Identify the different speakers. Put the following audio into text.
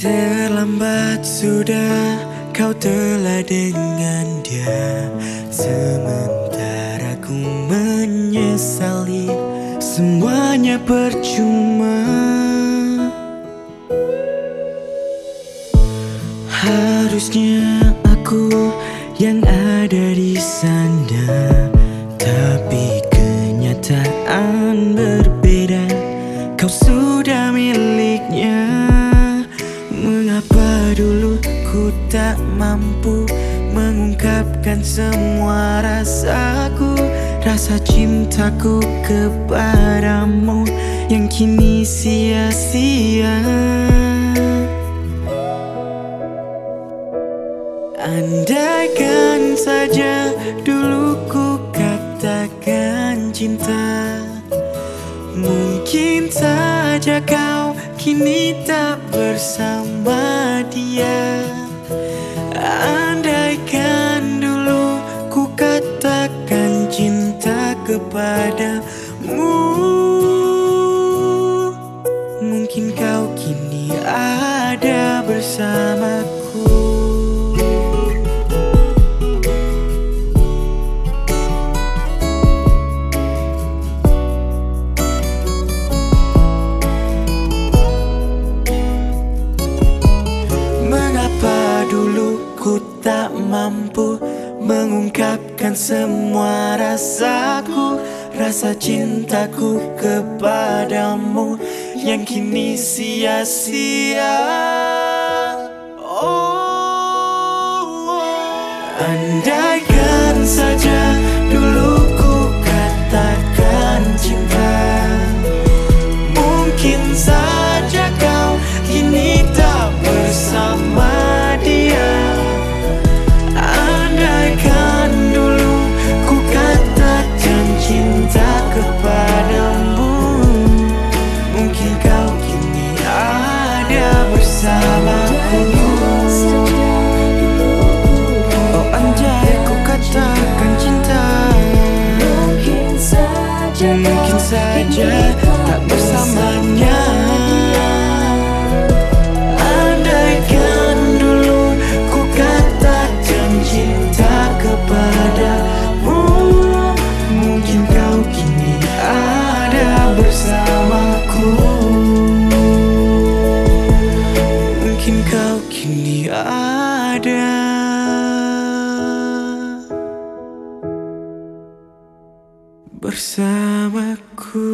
Speaker 1: Terlambat sudah kau telah dengan dia percuma. Harusnya aku yang ada di sana Tapi kenyataan berbeda. Kau sudah miliknya. Mengapa dulu ku tak mampu Mengungkapkan semua rasaku Rasa cintaku kepadamu Yang kini sia-sia. Andaikan saja dulu ku katakan cinta Mungkin saja kau kini tak bersama dia kepadamu Mungkin kau kini ada bersamaku Mengungkapkan semua rasaku Rasa cintaku kepadamu Yang kini sia-sia oh, oh. Andaikan saja dulu ku katakan cinta bersamaku Oh anjay ku katakan cinta.
Speaker 2: Mungkin saja
Speaker 1: Mungkin saja tak bersamanya. Andaikan dulu ku katakan cinta kepadamu Mungkin kau kini ada bersamaku kau kini ada. Bersamaku